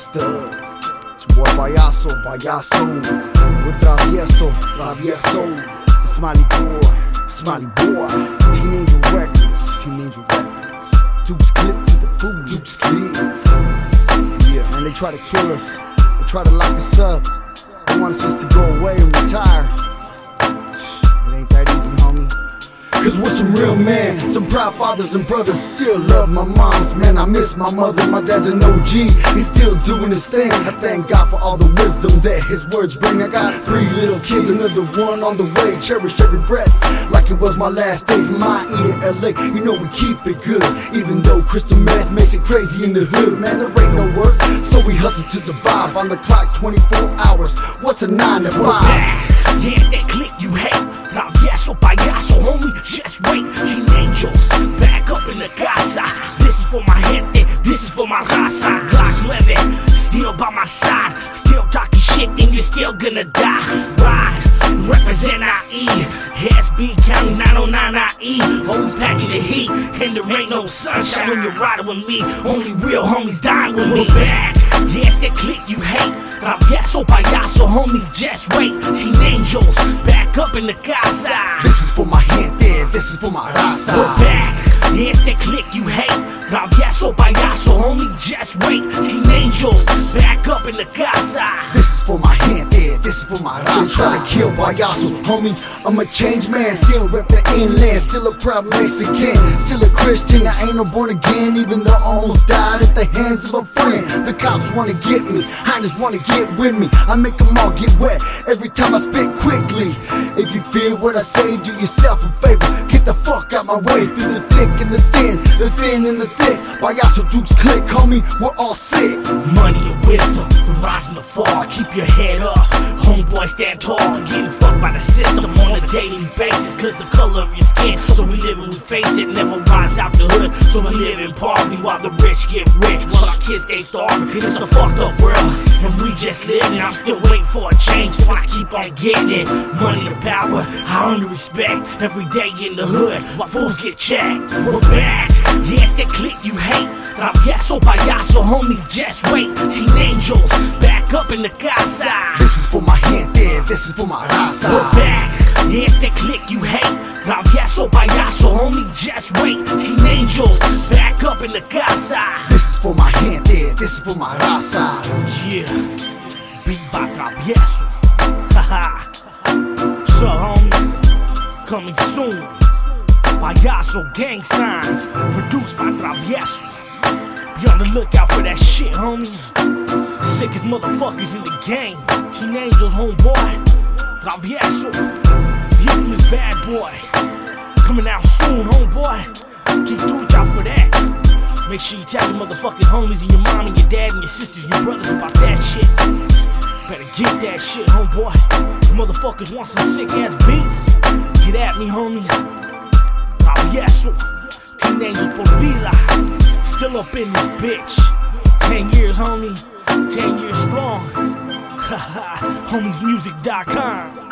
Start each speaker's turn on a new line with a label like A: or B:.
A: fiesta. It's boy Payaso, Payaso. With Travieso, Travieso. Smiley boy, Smiley boy. Teenage Records, teenage Records. Duke's click to the food, Duke's click. Yeah, man, they try to kill us. They try to lock us up. They want us just to go away and retire. Cause we're some real men, some proud fathers and brothers. Still love my moms, man. I miss my mother. My dad's an OG, he's still doing his thing. I thank God for all the wisdom that his words bring. I got three little kids, another one on the way. Cherish every breath like it was my last day from my Eden, LA. You know we keep it good, even though crystal meth makes it crazy in the hood. Man, there ain't no work, so we hustle to survive. On the clock, 24 hours. What's a nine to five?
B: Yeah, my raza. Glock 11, still by my side. Still talking shit, then you're still gonna die. Ride, represent IE. SB County 909 IE. Always packing the heat, and there ain't no sunshine when you're riding with me. Only real homies dying with me. Back, yes that click you hate. Travieso, payaso, homie, just wait. Teen angels, back up in the casa.
A: This is for my gente, this is for my raza
B: We're back, that click you hate. Travieso, payaso, homie, just wait. Teen angels, back up in the casa.
A: This is for my gente, this is for my raza. Trying to kill Payaso, homie. I'm a changed man, still rep the inland. Still a proud Mexican, still Christian. I ain't no born again, even though I almost died at the hands of a friend. The cops wanna get me, I just wanna get with me. I make them all get wet every time I spit quickly. If you fear what I say, do yourself a favor. Get the fuck out my way through the thick and the thin, the thin and the thick. By Payaso Dukes click, homie, we're all sick.
B: Money and wisdom, the rise and the fall. Keep your head up, homeboy, stand tall. Getting fucked by the system on a daily basis. Cause the color of your skin, so live in poverty while the rich get rich. While our kids stay starving. It's a fucked up world, and we just living. I'm still waiting for a change, but I keep on getting it. Money and power, I earn the respect. Every day in the hood, while fools get checked. We're back, it's that click you hate. Travieso, payaso, homie, just wait. Teen angels, back up in the casa.
A: This is for my gente, this is for my raza.
B: We're back, it's that click you hate. Travieso, payaso, homie, just wait. Teen angels, back up in the casa.
A: This is for my gente, this is for my raza.
B: Yeah, beat by Travieso. Haha. So, homie, coming soon. Payaso gang signs, produced by Travieso. Be on the lookout for that shit, homie. Sickest motherfuckers in the game. Teen Angels, homeboy. Travieso. The infamous bad boy. Coming out soon, homeboy. Out for that. Make sure you tell your motherfucking homies and your mom and your dad and your sisters and your brothers about that shit. Better get that shit, homeboy. Motherfuckers want some sick ass beats? Get at me, homie. Travieso. Teen Angels por vida. Still up in this bitch. 10 years, homie. 10 years strong. Homiesmusic.com.